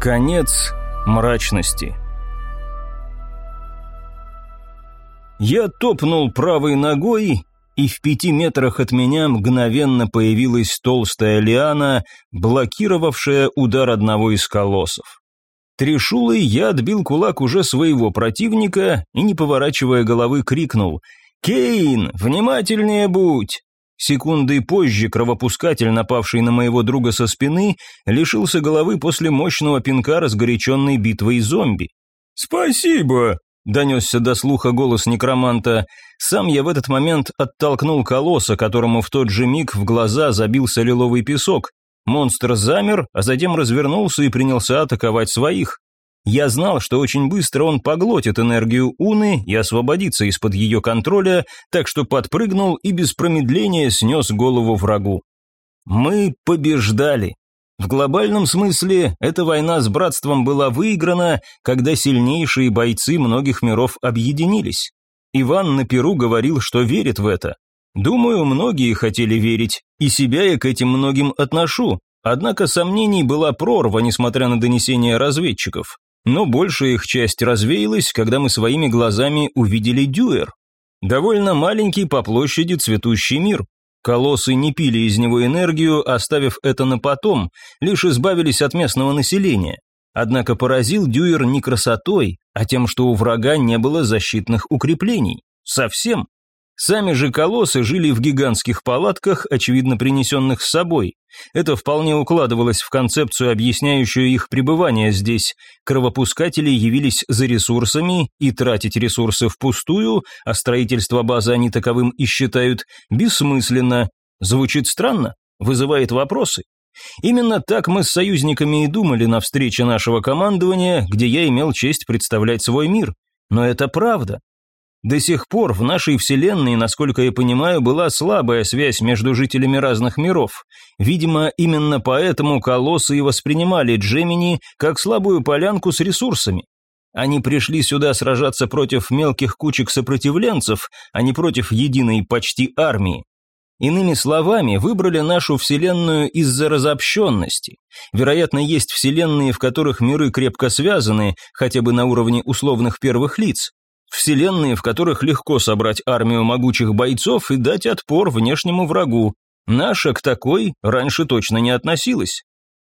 Конец мрачности. Я топнул правой ногой, и в пяти метрах от меня мгновенно появилась толстая лиана, блокировавшая удар одного из колоссов. Трешулой я отбил кулак уже своего противника и, не поворачивая головы, крикнул «Кейн, внимательнее будь!» Секундой позже кровопускатель, напавший на моего друга со спины, лишился головы после мощного пинка разгоряченной битвой зомби. «Спасибо!» – донесся до слуха голос некроманта. Сам я в этот момент оттолкнул колосса, которому в тот же миг в глаза забился лиловый песок. Монстр замер, а затем развернулся и принялся атаковать своих. Я знал, что очень быстро он поглотит энергию Уны и освободится из-под ее контроля, так что подпрыгнул и без промедления снес голову врагу. Мы побеждали. В глобальном смысле эта война с братством была выиграна, когда сильнейшие бойцы многих миров объединились. Иван на Перу говорил, что верит в это. Думаю, многие хотели верить, и себя я к этим многим отношу. Однако сомнений была прорва, несмотря на донесения разведчиков. Но большая их часть развеялась, когда мы своими глазами увидели Дюэр. Довольно маленький по площади цветущий мир. Колоссы не пили из него энергию, оставив это на потом, лишь избавились от местного населения. Однако поразил Дюэр не красотой, а тем, что у врага не было защитных укреплений. Совсем. Сами же колоссы жили в гигантских палатках, очевидно принесенных с собой. Это вполне укладывалось в концепцию, объясняющую их пребывание здесь. Кровопускатели явились за ресурсами, и тратить ресурсы впустую, а строительство базы они таковым и считают, бессмысленно. Звучит странно, вызывает вопросы. Именно так мы с союзниками и думали на встрече нашего командования, где я имел честь представлять свой мир. Но это правда. До сих пор в нашей Вселенной, насколько я понимаю, была слабая связь между жителями разных миров. Видимо, именно поэтому колоссы и воспринимали Джемини как слабую полянку с ресурсами. Они пришли сюда сражаться против мелких кучек сопротивленцев, а не против единой почти армии. Иными словами, выбрали нашу Вселенную из-за разобщенности. Вероятно, есть Вселенные, в которых миры крепко связаны, хотя бы на уровне условных первых лиц. Вселенные, в которых легко собрать армию могучих бойцов и дать отпор внешнему врагу. Наша к такой раньше точно не относилась.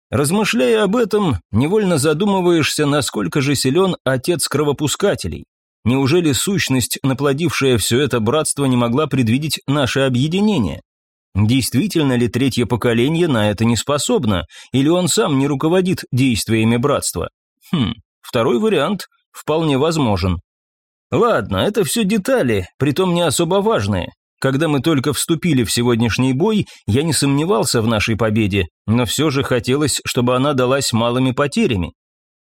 Размышляя об этом, невольно задумываешься, насколько же силен отец кровопускателей. Неужели сущность, наплодившая все это братство, не могла предвидеть наше объединение? Действительно ли третье поколение на это не способно, или он сам не руководит действиями братства? Хм, второй вариант вполне возможен. Ладно, это все детали, притом не особо важные. Когда мы только вступили в сегодняшний бой, я не сомневался в нашей победе, но все же хотелось, чтобы она далась малыми потерями.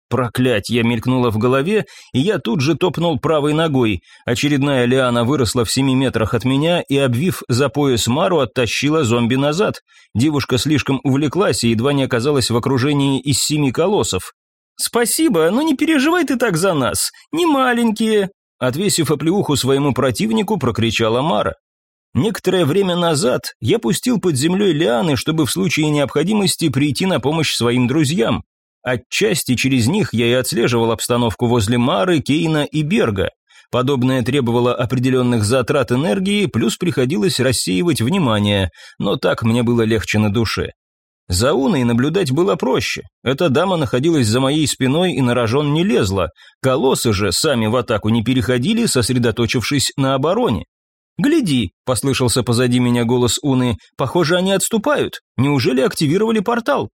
Проклятье мелькнуло в голове, и я тут же топнул правой ногой. Очередная лиана выросла в семи метрах от меня и, обвив за пояс Мару, оттащила зомби назад. Девушка слишком увлеклась и едва не оказалась в окружении из семи колоссов. «Спасибо, но не переживай ты так за нас. Не маленькие», Отвесив оплеуху своему противнику, прокричала Мара. Некоторое время назад я пустил под землей лианы, чтобы в случае необходимости прийти на помощь своим друзьям. Отчасти через них я и отслеживал обстановку возле Мары, Кейна и Берга. Подобное требовало определенных затрат энергии, плюс приходилось рассеивать внимание, но так мне было легче на душе. За Уной наблюдать было проще. Эта дама находилась за моей спиной и на рожон не лезла. Колоссы же сами в атаку не переходили, сосредоточившись на обороне. «Гляди», – послышался позади меня голос Уны, – «похоже, они отступают. Неужели активировали портал?»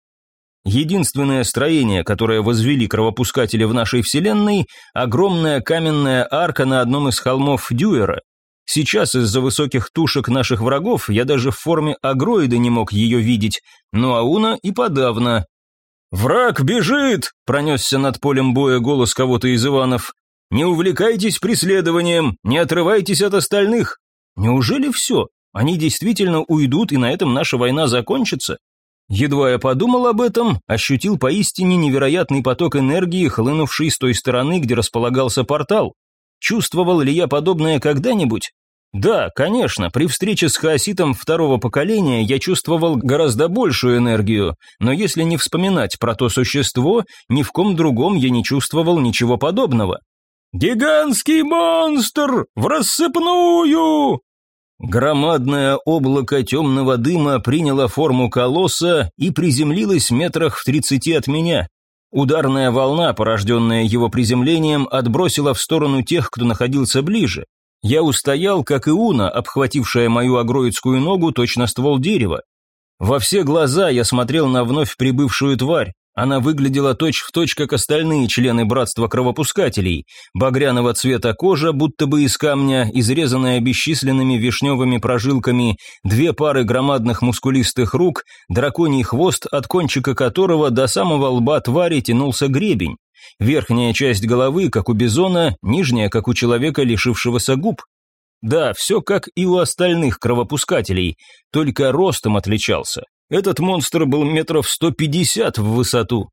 Единственное строение, которое возвели кровопускатели в нашей вселенной – огромная каменная арка на одном из холмов Дюэра. Сейчас из-за высоких тушек наших врагов я даже в форме агроида не мог ее видеть, но Ауна и подавно. «Враг бежит!» – пронесся над полем боя голос кого-то из Иванов. «Не увлекайтесь преследованием, не отрывайтесь от остальных!» Неужели все? Они действительно уйдут, и на этом наша война закончится? Едва я подумал об этом, ощутил поистине невероятный поток энергии, хлынувший с той стороны, где располагался портал. Чувствовал ли я подобное когда-нибудь? Да, конечно, при встрече с хаоситом второго поколения я чувствовал гораздо большую энергию, но если не вспоминать про то существо, ни в ком другом я не чувствовал ничего подобного. «Гигантский монстр! В рассыпную!» Громадное облако темного дыма приняло форму колосса и приземлилось метрах в тридцати от меня. Ударная волна, порожденная его приземлением, отбросила в сторону тех, кто находился ближе. Я устоял, как и Уна, обхватившая мою агроидскую ногу, точно ствол дерева. Во все глаза я смотрел на вновь прибывшую тварь. Она выглядела точь-в-точь, точь, как остальные члены братства кровопускателей. Багряного цвета кожа, будто бы из камня, изрезанная бесчисленными вишневыми прожилками, две пары громадных мускулистых рук, драконий хвост, от кончика которого до самого лба твари тянулся гребень. Верхняя часть головы, как у бизона, нижняя, как у человека, лишившегося губ. Да, все как и у остальных кровопускателей, только ростом отличался. Этот монстр был метров сто пятьдесят в высоту.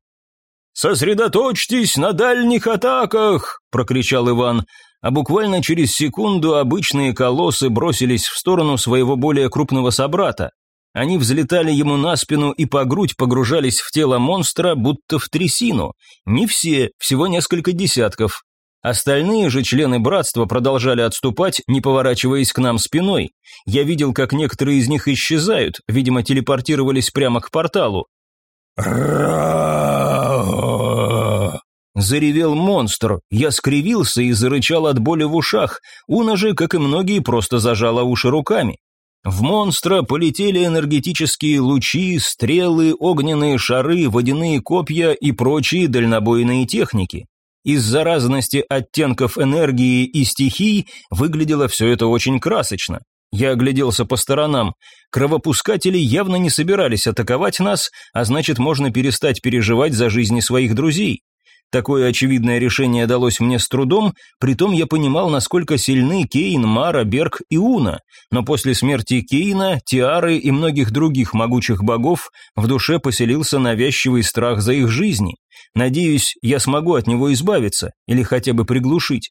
«Сосредоточьтесь на дальних атаках!» – прокричал Иван, а буквально через секунду обычные колоссы бросились в сторону своего более крупного собрата. Они взлетали ему на спину и по грудь погружались в тело монстра, будто в трясину. Не все, всего несколько десятков. Остальные же члены братства продолжали отступать, не поворачиваясь к нам спиной. Я видел, как некоторые из них исчезают, видимо, телепортировались прямо к порталу. Заревел монстр. Я скривился и зарычал от боли в ушах. Уна же, как и многие, просто зажала уши руками. В монстра полетели энергетические лучи, стрелы, огненные шары, водяные копья и прочие дальнобойные техники. Из-за разности оттенков энергии и стихий выглядело все это очень красочно. Я огляделся по сторонам. Кровопускатели явно не собирались атаковать нас, а значит, можно перестать переживать за жизни своих друзей. Такое очевидное решение далось мне с трудом, притом я понимал, насколько сильны Кейн, Мара, Берг и Уна, но после смерти Кейна, Тиары и многих других могучих богов в душе поселился навязчивый страх за их жизни. Надеюсь, я смогу от него избавиться или хотя бы приглушить.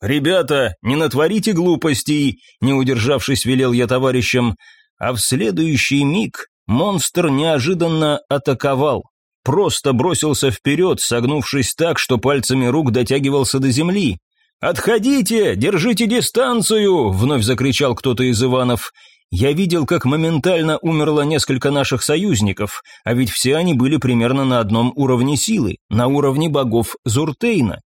«Ребята, не натворите глупостей!» – не удержавшись, велел я товарищам, а в следующий миг монстр неожиданно атаковал просто бросился вперед, согнувшись так, что пальцами рук дотягивался до земли. «Отходите! Держите дистанцию!» — вновь закричал кто-то из Иванов. Я видел, как моментально умерло несколько наших союзников, а ведь все они были примерно на одном уровне силы, на уровне богов Зуртейна.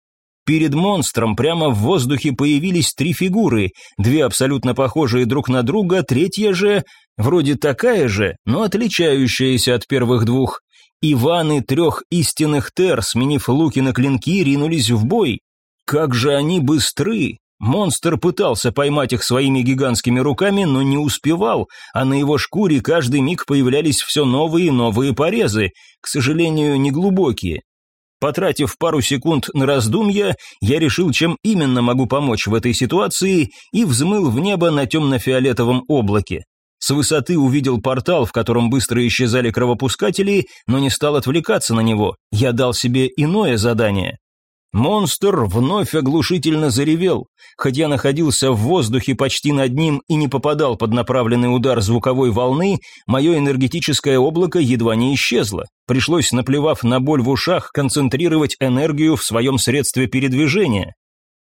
Перед монстром прямо в воздухе появились три фигуры, две абсолютно похожие друг на друга, третья же, вроде такая же, но отличающаяся от первых двух. Иваны трех истинных тер, сменив луки на клинки, ринулись в бой. Как же они быстры! Монстр пытался поймать их своими гигантскими руками, но не успевал, а на его шкуре каждый миг появлялись все новые и новые порезы, к сожалению, неглубокие. Потратив пару секунд на раздумья, я решил, чем именно могу помочь в этой ситуации, и взмыл в небо на темно-фиолетовом облаке. С высоты увидел портал, в котором быстро исчезали кровопускатели, но не стал отвлекаться на него. Я дал себе иное задание. Монстр вновь оглушительно заревел. Хоть я находился в воздухе почти над ним и не попадал под направленный удар звуковой волны, мое энергетическое облако едва не исчезло. Пришлось, наплевав на боль в ушах, концентрировать энергию в своем средстве передвижения.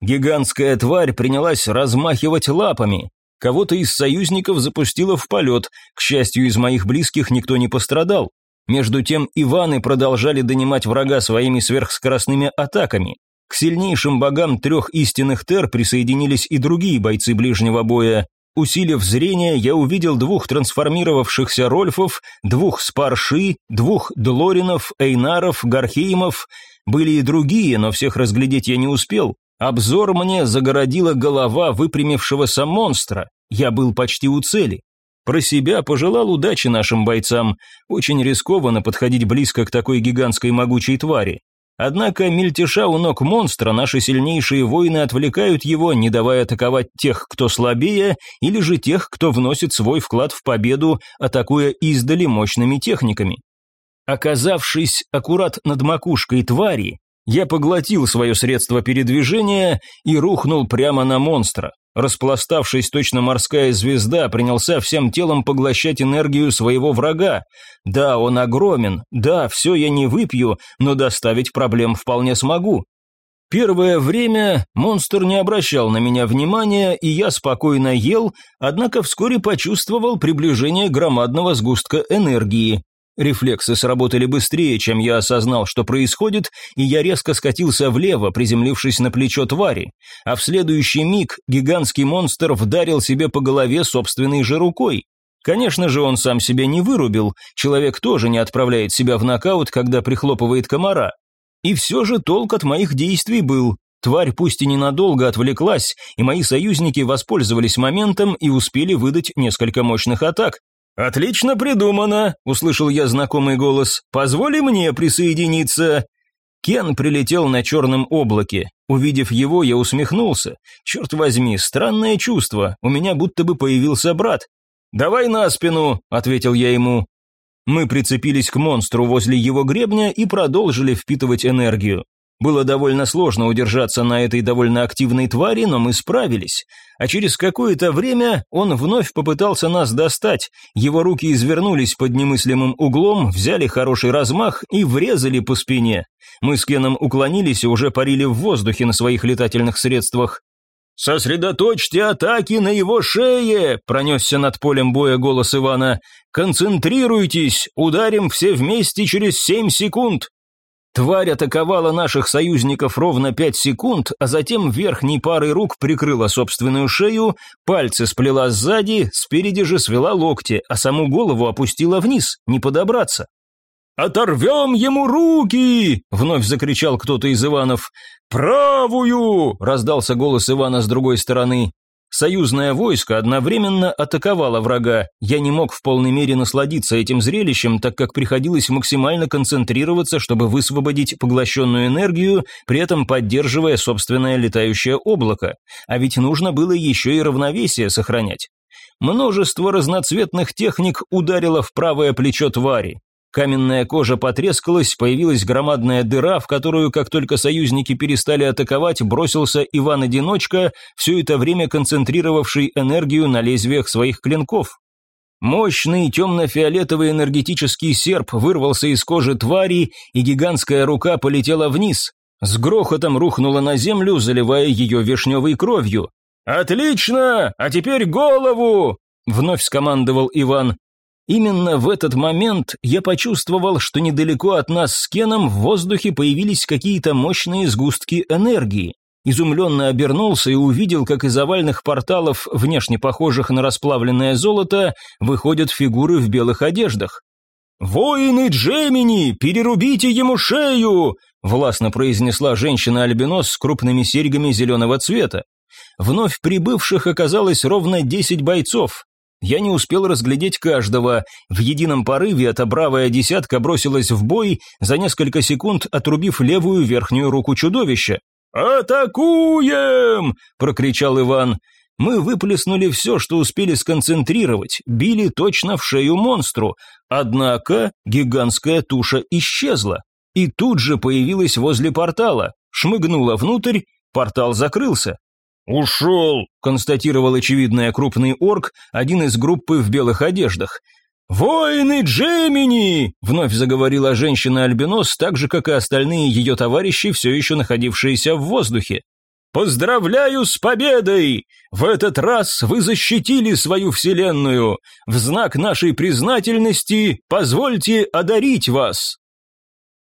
Гигантская тварь принялась размахивать лапами. Кого-то из союзников запустило в полет, к счастью, из моих близких никто не пострадал. Между тем Иваны продолжали донимать врага своими сверхскоростными атаками. К сильнейшим богам трех истинных тер присоединились и другие бойцы ближнего боя. Усилив зрение, я увидел двух трансформировавшихся Рольфов, двух Спарши, двух Длоринов, Эйнаров, Гархеймов. Были и другие, но всех разглядеть я не успел. Обзор мне загородила голова выпрямившегося монстра. Я был почти у цели. Про себя пожелал удачи нашим бойцам. Очень рискованно подходить близко к такой гигантской могучей твари. Однако мельтеша у ног монстра наши сильнейшие воины отвлекают его, не давая атаковать тех, кто слабее, или же тех, кто вносит свой вклад в победу, атакуя издали мощными техниками. Оказавшись аккурат над макушкой твари, Я поглотил свое средство передвижения и рухнул прямо на монстра. Распластавшись точно морская звезда, принялся всем телом поглощать энергию своего врага. Да, он огромен, да, все я не выпью, но доставить проблем вполне смогу. Первое время монстр не обращал на меня внимания, и я спокойно ел, однако вскоре почувствовал приближение громадного сгустка энергии. Рефлексы сработали быстрее, чем я осознал, что происходит, и я резко скатился влево, приземлившись на плечо твари. А в следующий миг гигантский монстр вдарил себе по голове собственной же рукой. Конечно же, он сам себя не вырубил, человек тоже не отправляет себя в нокаут, когда прихлопывает комара. И все же толк от моих действий был. Тварь пусть и ненадолго отвлеклась, и мои союзники воспользовались моментом и успели выдать несколько мощных атак. «Отлично придумано», — услышал я знакомый голос. «Позволи мне присоединиться». Кен прилетел на черном облаке. Увидев его, я усмехнулся. Черт возьми, странное чувство, у меня будто бы появился брат. «Давай на спину», — ответил я ему. Мы прицепились к монстру возле его гребня и продолжили впитывать энергию. Было довольно сложно удержаться на этой довольно активной твари, но мы справились. А через какое-то время он вновь попытался нас достать. Его руки извернулись под немыслимым углом, взяли хороший размах и врезали по спине. Мы с Кеном уклонились и уже парили в воздухе на своих летательных средствах. «Сосредоточьте атаки на его шее!» – пронесся над полем боя голос Ивана. «Концентрируйтесь! Ударим все вместе через семь секунд!» Тварь атаковала наших союзников ровно пять секунд, а затем верхней парой рук прикрыла собственную шею, пальцы сплела сзади, спереди же свела локти, а саму голову опустила вниз, не подобраться. «Оторвем ему руки!» – вновь закричал кто-то из Иванов. «Правую!» – раздался голос Ивана с другой стороны. Союзное войско одновременно атаковало врага. Я не мог в полной мере насладиться этим зрелищем, так как приходилось максимально концентрироваться, чтобы высвободить поглощенную энергию, при этом поддерживая собственное летающее облако. А ведь нужно было еще и равновесие сохранять. Множество разноцветных техник ударило в правое плечо твари. Каменная кожа потрескалась, появилась громадная дыра, в которую, как только союзники перестали атаковать, бросился Иван-одиночка, все это время концентрировавший энергию на лезвиях своих клинков. Мощный темно-фиолетовый энергетический серп вырвался из кожи твари, и гигантская рука полетела вниз. С грохотом рухнула на землю, заливая ее вишневой кровью. «Отлично! А теперь голову!» Вновь скомандовал Иван. Именно в этот момент я почувствовал, что недалеко от нас с Кеном в воздухе появились какие-то мощные сгустки энергии. Изумленно обернулся и увидел, как из овальных порталов, внешне похожих на расплавленное золото, выходят фигуры в белых одеждах. «Воины Джемини, перерубите ему шею!» – властно произнесла женщина-альбинос с крупными серьгами зеленого цвета. Вновь прибывших оказалось ровно десять бойцов. Я не успел разглядеть каждого. В едином порыве эта бравая десятка бросилась в бой, за несколько секунд отрубив левую верхнюю руку чудовища. «Атакуем!» – прокричал Иван. Мы выплеснули все, что успели сконцентрировать, били точно в шею монстру. Однако гигантская туша исчезла. И тут же появилась возле портала, шмыгнула внутрь, портал закрылся. «Ушел», — констатировал очевидный крупный орк, один из группы в белых одеждах. «Воины Джемини!» — вновь заговорила женщина-альбинос, так же, как и остальные ее товарищи, все еще находившиеся в воздухе. «Поздравляю с победой! В этот раз вы защитили свою вселенную. В знак нашей признательности позвольте одарить вас!»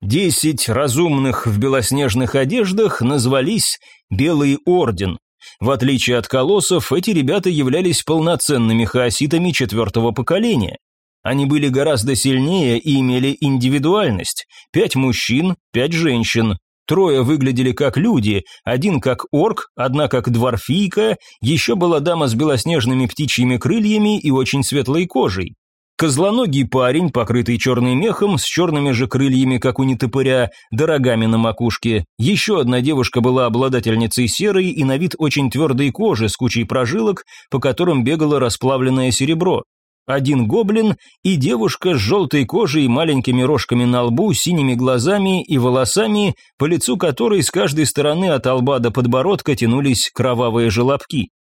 Десять разумных в белоснежных одеждах назвались «Белый орден», в отличие от колоссов, эти ребята являлись полноценными хаоситами четвертого поколения. Они были гораздо сильнее и имели индивидуальность. Пять мужчин, пять женщин. Трое выглядели как люди, один как орк, одна как дворфийка, еще была дама с белоснежными птичьими крыльями и очень светлой кожей. Козлоногий парень, покрытый черным мехом, с черными же крыльями, как у нетопыря, дорогами на макушке. Еще одна девушка была обладательницей серой и на вид очень твердой кожи с кучей прожилок, по которым бегало расплавленное серебро. один гоблин и девушка с желтой кожей маленькими рожками на лбу, синими глазами и волосами, по лицу которой с каждой стороны от лба до подбородка тянулись кровавые желобки.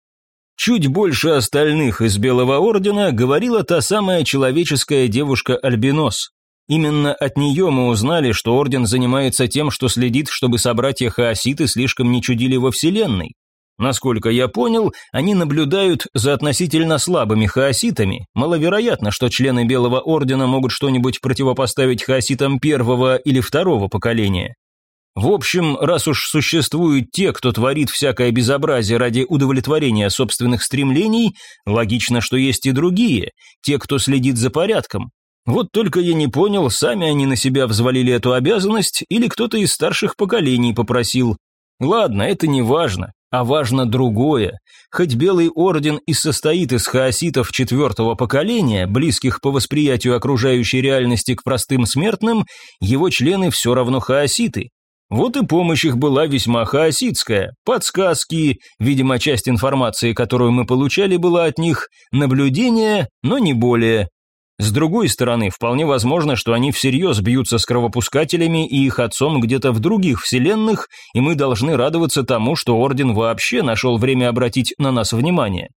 Чуть больше остальных из Белого Ордена говорила та самая человеческая девушка-альбинос. Именно от нее мы узнали, что Орден занимается тем, что следит, чтобы собратья Хаоситы слишком не чудили во Вселенной. Насколько я понял, они наблюдают за относительно слабыми хаоситами. Маловероятно, что члены Белого Ордена могут что-нибудь противопоставить хаоситам первого или второго поколения. В общем, раз уж существуют те, кто творит всякое безобразие ради удовлетворения собственных стремлений, логично, что есть и другие, те, кто следит за порядком. Вот только я не понял, сами они на себя взвалили эту обязанность или кто-то из старших поколений попросил. Ладно, это не важно, а важно другое. Хоть Белый Орден и состоит из хаоситов четвертого поколения, близких по восприятию окружающей реальности к простым смертным, его члены все равно хаоситы, вот и помощь их была весьма хаоситская. Подсказки, видимо, часть информации, которую мы получали, была от них, наблюдения, но не более. С другой стороны, вполне возможно, что они всерьез бьются с кровопускателями и их отцом где-то в других вселенных, и мы должны радоваться тому, что Орден вообще нашел время обратить на нас внимание.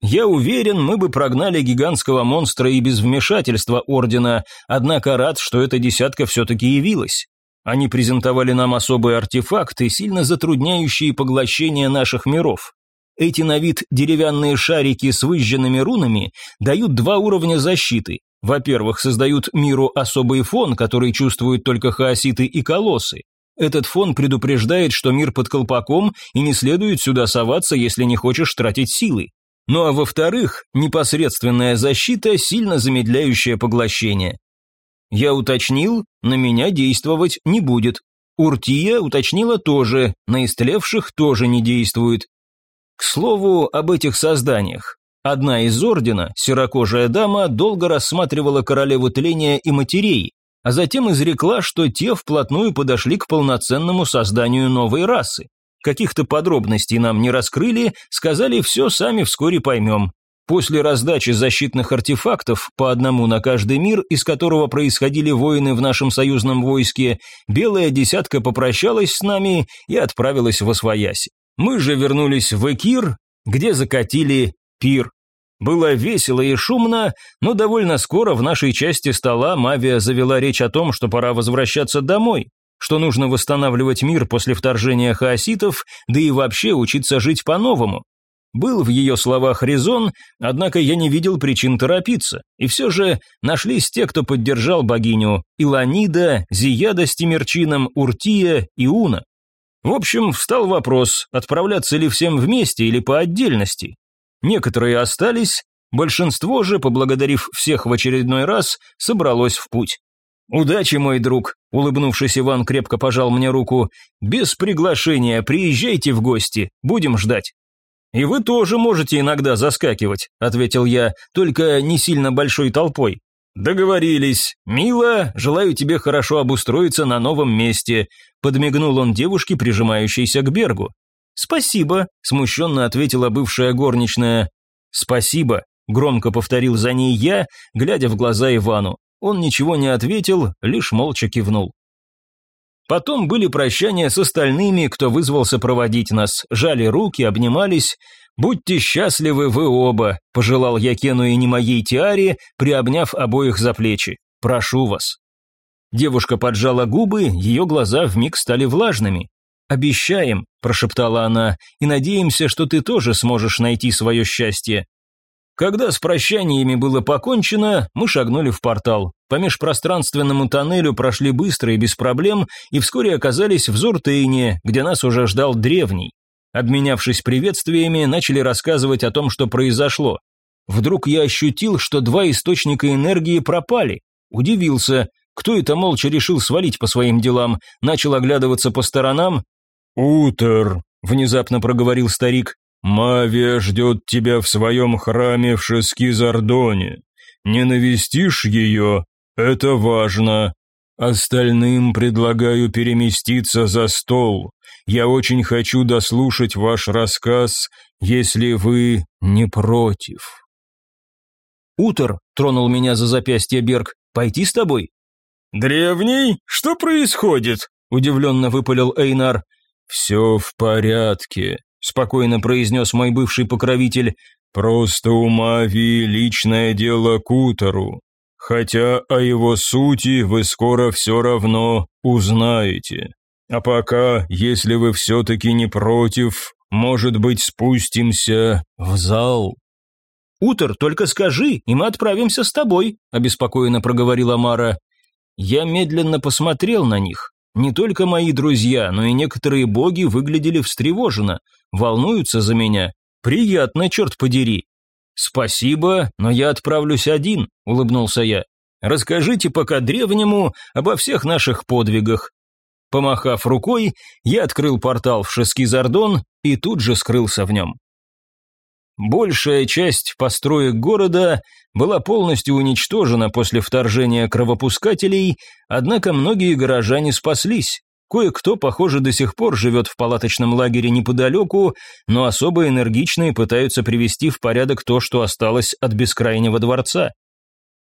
Я уверен, мы бы прогнали гигантского монстра и без вмешательства Ордена, однако рад, что эта десятка все-таки явилась. Они презентовали нам особые артефакты, сильно затрудняющие поглощение наших миров. Эти на вид деревянные шарики с выжженными рунами дают два уровня защиты. Во-первых, создают миру особый фон, который чувствуют только хаоситы и колоссы. Этот фон предупреждает, что мир под колпаком и не следует сюда соваться, если не хочешь тратить силы. Ну а во-вторых, непосредственная защита, сильно замедляющая поглощение. Я уточнил, на меня действовать не будет. Уртия уточнила тоже, на истлевших тоже не действует. К слову об этих созданиях. Одна из ордена, серокожая дама, долго рассматривала королеву тления и матерей, а затем изрекла, что те вплотную подошли к полноценному созданию новой расы. Каких-то подробностей нам не раскрыли, сказали все сами вскоре поймем. После раздачи защитных артефактов, по одному на каждый мир, из которого происходили войны в нашем союзном войске, Белая Десятка попрощалась с нами и отправилась в Освояси. Мы же вернулись в Экир, где закатили пир. Было весело и шумно, но довольно скоро в нашей части стола Мавия завела речь о том, что пора возвращаться домой, что нужно восстанавливать мир после вторжения хаоситов, да и вообще учиться жить по-новому. Был в ее словах резон, однако я не видел причин торопиться, и все же нашлись те, кто поддержал богиню – Иланида, Зияда с Тимирчином, Уртия и Уна. В общем, встал вопрос, отправляться ли всем вместе или по отдельности. Некоторые остались, большинство же, поблагодарив всех в очередной раз, собралось в путь. «Удачи, мой друг», – улыбнувшись Иван крепко пожал мне руку. «Без приглашения приезжайте в гости, будем ждать». «И вы тоже можете иногда заскакивать», – ответил я, – «только не сильно большой толпой». «Договорились. Мила, желаю тебе хорошо обустроиться на новом месте», – подмигнул он девушке, прижимающейся к Бергу. «Спасибо», – смущенно ответила бывшая горничная. «Спасибо», – громко повторил за ней я, глядя в глаза Ивану. Он ничего не ответил, лишь молча кивнул. Потом были прощания с остальными, кто вызвался проводить нас, жали руки, обнимались. «Будьте счастливы вы оба», – пожелал я Кену и не моей Тиаре, приобняв обоих за плечи. «Прошу вас». Девушка поджала губы, ее глаза вмиг стали влажными. «Обещаем», – прошептала она, – «и надеемся, что ты тоже сможешь найти свое счастье. Когда с прощаниями было покончено, мы шагнули в портал. По межпространственному тоннелю прошли быстро и без проблем, и вскоре оказались в Зуртейне, где нас уже ждал древний. Обменявшись приветствиями, начали рассказывать о том, что произошло. Вдруг я ощутил, что два источника энергии пропали. Удивился, кто это молча решил свалить по своим делам, начал оглядываться по сторонам. «Утер», — внезапно проговорил старик, Мавия ждет тебя в своем храме в Шескизардоне. Не навестишь ее? Это важно. Остальным предлагаю переместиться за стол. Я очень хочу дослушать ваш рассказ, если вы не против». «Утор», — тронул меня за запястье Берг, — «пойти с тобой?» «Древний, что происходит?» – удивленно выпалил Эйнар. «Все в порядке», – спокойно произнес мой бывший покровитель. «Просто у Мави личное дело к Утору. Хотя о его сути вы скоро все равно узнаете. А пока, если вы все-таки не против, может быть, спустимся в зал?» «Утор, только скажи, и мы отправимся с тобой», – обеспокоенно проговорила Мара. Я медленно посмотрел на них. Не только мои друзья, но и некоторые боги выглядели встревоженно, волнуются за меня. Приятно, черт подери. «Спасибо, но я отправлюсь один», – улыбнулся я. «Расскажите пока древнему обо всех наших подвигах». Помахав рукой, я открыл портал в Шескизардон и тут же скрылся в нем. Большая часть построек города была полностью уничтожена после вторжения кровопускателей, однако многие горожане спаслись. Кое-кто, похоже, до сих пор живет в палаточном лагере неподалеку, но особо энергичные пытаются привести в порядок то, что осталось от бескрайнего дворца.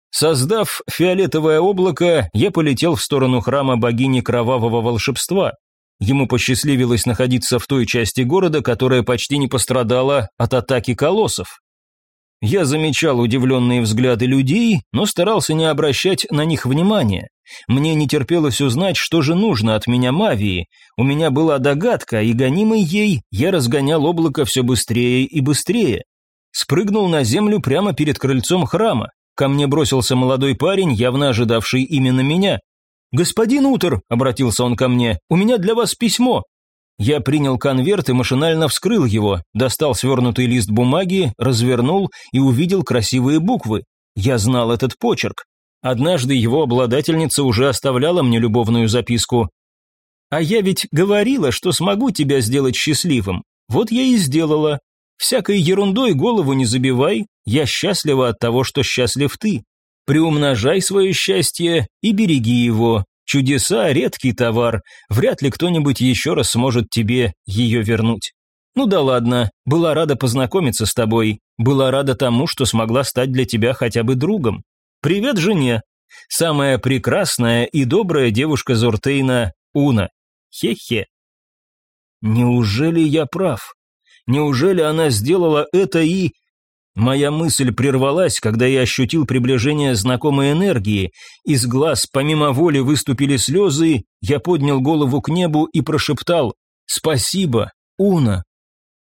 Создав фиолетовое облако, я полетел в сторону храма богини кровавого волшебства. Ему посчастливилось находиться в той части города, которая почти не пострадала от атаки колоссов. Я замечал удивленные взгляды людей, но старался не обращать на них внимания. Мне не терпелось узнать, что же нужно от меня Мавии. У меня была догадка, и гонимый ей я разгонял облако все быстрее и быстрее. Спрыгнул на землю прямо перед крыльцом храма. Ко мне бросился молодой парень, явно ожидавший именно меня. «Господин Утер», — обратился он ко мне, — «у меня для вас письмо». Я принял конверт и машинально вскрыл его, достал свернутый лист бумаги, развернул и увидел красивые буквы. Я знал этот почерк. Однажды его обладательница уже оставляла мне любовную записку. «А я ведь говорила, что смогу тебя сделать счастливым. Вот я и сделала. Всякой ерундой голову не забивай, я счастлива от того, что счастлив ты. Приумножай свое счастье и береги его. Чудеса – редкий товар, вряд ли кто-нибудь еще раз сможет тебе ее вернуть. Ну да ладно, была рада познакомиться с тобой, была рада тому, что смогла стать для тебя хотя бы другом. Привет жене. Самая прекрасная и добрая девушка Зортейна – Уна. Хе-хе. Неужели я прав? Неужели она сделала это и... Моя мысль прервалась, когда я ощутил приближение знакомой энергии. Из глаз помимо воли выступили слезы, я поднял голову к небу и прошептал «Спасибо, Уна».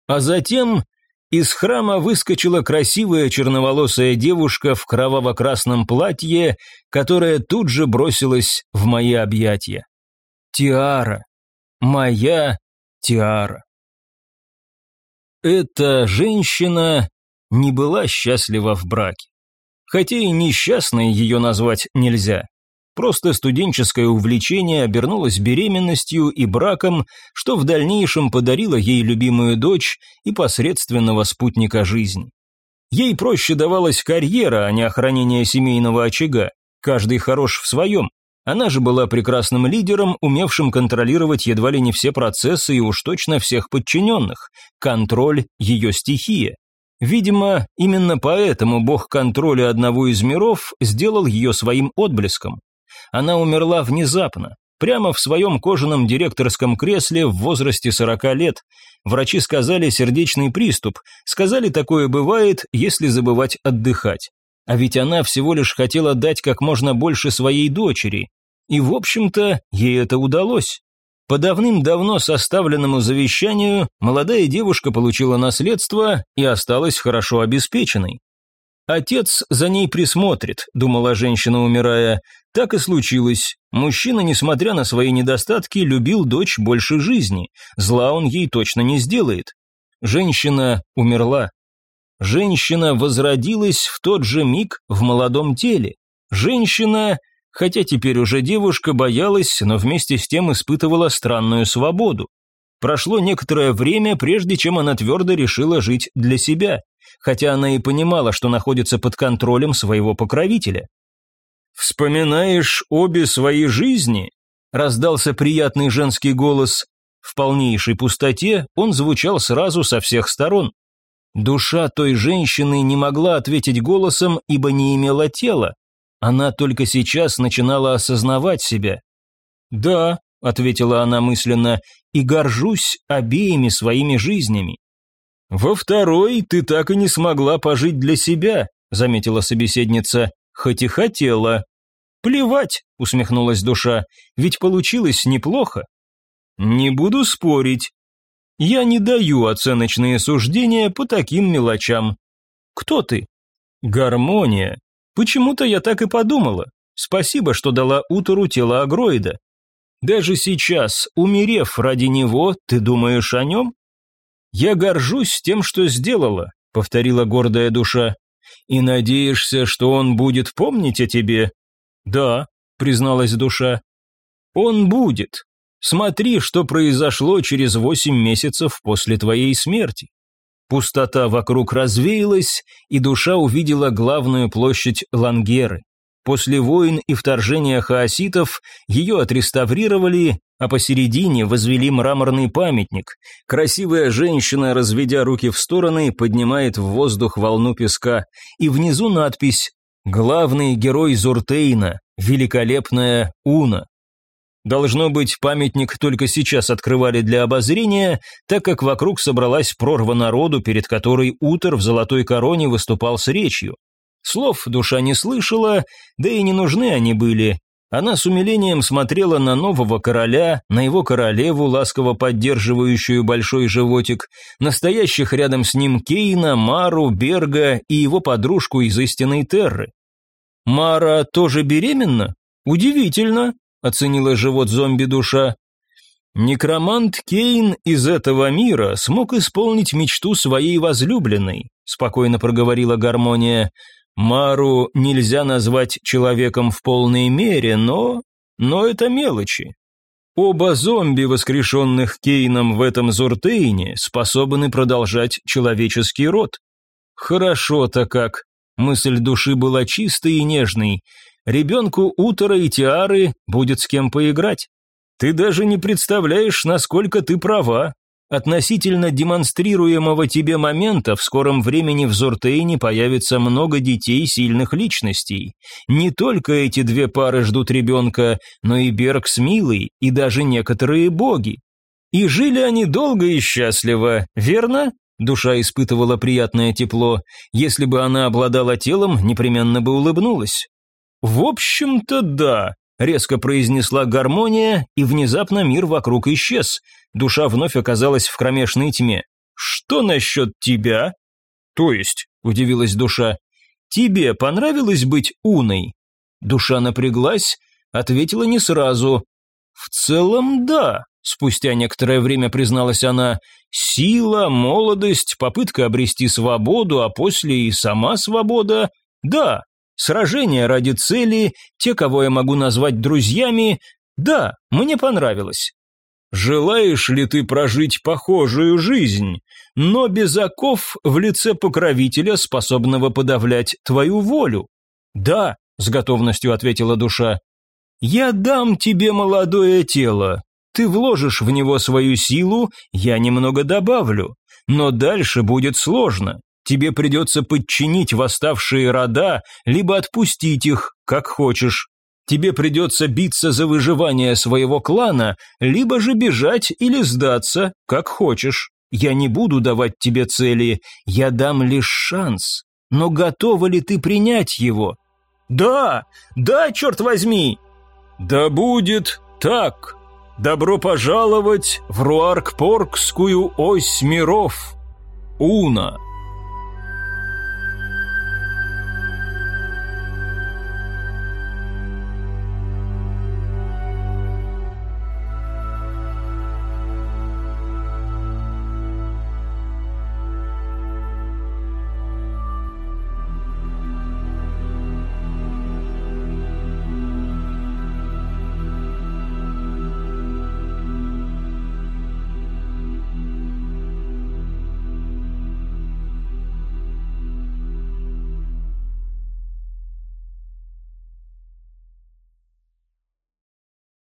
А затем из храма выскочила красивая черноволосая девушка в кроваво-красном платье, которая тут же бросилась в мои объятия. Тиара. Моя Тиара. Эта женщина не была счастлива в браке. Хотя и несчастной ее назвать нельзя. Просто студенческое увлечение обернулось беременностью и браком, что в дальнейшем подарило ей любимую дочь и посредственного спутника жизни. Ей проще давалась карьера, а не охранение семейного очага. Каждый хорош в своем. Она же была прекрасным лидером, умевшим контролировать едва ли не все процессы и уж точно всех подчиненных. Контроль – ее стихия. Видимо, именно поэтому бог контроля одного из миров сделал ее своим отблеском. Она умерла внезапно, прямо в своем кожаном директорском кресле в возрасте 40 лет. Врачи сказали сердечный приступ, сказали такое бывает, если забывать отдыхать. А ведь она всего лишь хотела дать как можно больше своей дочери. И, в общем-то, ей это удалось. По давным-давно составленному завещанию молодая девушка получила наследство и осталась хорошо обеспеченной. «Отец за ней присмотрит», – думала женщина, умирая. Так и случилось. Мужчина, несмотря на свои недостатки, любил дочь больше жизни. Зла он ей точно не сделает. Женщина умерла. Женщина возродилась в тот же миг в молодом теле. Женщина Хотя теперь уже девушка боялась, но вместе с тем испытывала странную свободу. Прошло некоторое время, прежде чем она твердо решила жить для себя, хотя она и понимала, что находится под контролем своего покровителя. «Вспоминаешь обе свои жизни?» – раздался приятный женский голос. В полнейшей пустоте он звучал сразу со всех сторон. Душа той женщины не могла ответить голосом, ибо не имела тела. Она только сейчас начинала осознавать себя. «Да», — ответила она мысленно, — «и горжусь обеими своими жизнями». «Во второй ты так и не смогла пожить для себя», — заметила собеседница, — «хоть и хотела». «Плевать», — усмехнулась душа, — «ведь получилось неплохо». «Не буду спорить. Я не даю оценочные суждения по таким мелочам». «Кто ты?» «Гармония. Почему-то я так и подумала. Спасибо, что дала Утору тело Агроида. Даже сейчас, умерев ради него, ты думаешь о нем? Я горжусь тем, что сделала, повторила гордая душа. И надеешься, что он будет помнить о тебе? Да, призналась душа. Он будет. Смотри, что произошло через восемь месяцев после твоей смерти. Пустота вокруг развеялась, и душа увидела главную площадь Лангеры. После войн и вторжения хаоситов ее отреставрировали, а посередине возвели мраморный памятник. Красивая женщина, разведя руки в стороны, поднимает в воздух волну песка, и внизу надпись «Главный герой Зуртейна, великолепная Уна». Должно быть, памятник только сейчас открывали для обозрения, так как вокруг собралась прорва народу, перед которой Утер в золотой короне выступал с речью. Слов душа не слышала, да и не нужны они были. Она с умилением смотрела на нового короля, на его королеву, ласково поддерживающую большой животик, настоящих рядом с ним Кейна, Мару, Берга и его подружку из истинной Терры. «Мара тоже беременна? Удивительно», оценила живот зомби-душа. Некромант Кейн из этого мира смог исполнить мечту своей возлюбленной, спокойно проговорила Гармония. Мару нельзя назвать человеком в полной мере, но... но это мелочи. Оба зомби, воскрешенных Кейном в этом Зуртейне, способны продолжать человеческий род. Хорошо-то как. Мысль души была чистой и нежной. Ребенку Утора и Тиары будет с кем поиграть. Ты даже не представляешь, насколько ты права. Относительно демонстрируемого тебе момента в скором времени в Зортейне появится много детей сильных личностей. Не только эти две пары ждут ребенка, но и Берг с Милой, и даже некоторые боги. И жили они долго и счастливо, верно? Душа испытывала приятное тепло. Если бы она обладала телом, непременно бы улыбнулась. «В общем-то, да», — резко произнесла гармония, и внезапно мир вокруг исчез. Душа вновь оказалась в кромешной тьме. «Что насчет тебя?» «То есть?» — удивилась душа. «Тебе понравилось быть уной?» Душа напряглась, ответила не сразу. «В целом, да», — спустя некоторое время призналась она. «Сила, молодость, попытка обрести свободу, а после и сама свобода. Да, Сражения ради цели, те, кого я могу назвать друзьями, да, мне понравилось. Желаешь ли ты прожить похожую жизнь, но без оков в лице покровителя, способного подавлять твою волю? Да, с готовностью ответила душа. Я дам тебе молодое тело. Ты вложишь в него свою силу, я немного добавлю. Но дальше будет сложно. Тебе придется подчинить восставшие рода, либо отпустить их, как хочешь. Тебе придется биться за выживание своего клана, либо же бежать или сдаться, как хочешь. Я не буду давать тебе цели, я дам лишь шанс. Но готова ли ты принять его? Да, да, черт возьми! Да будет так. Добро пожаловать в Руаркпоркскую ось миров. Уна.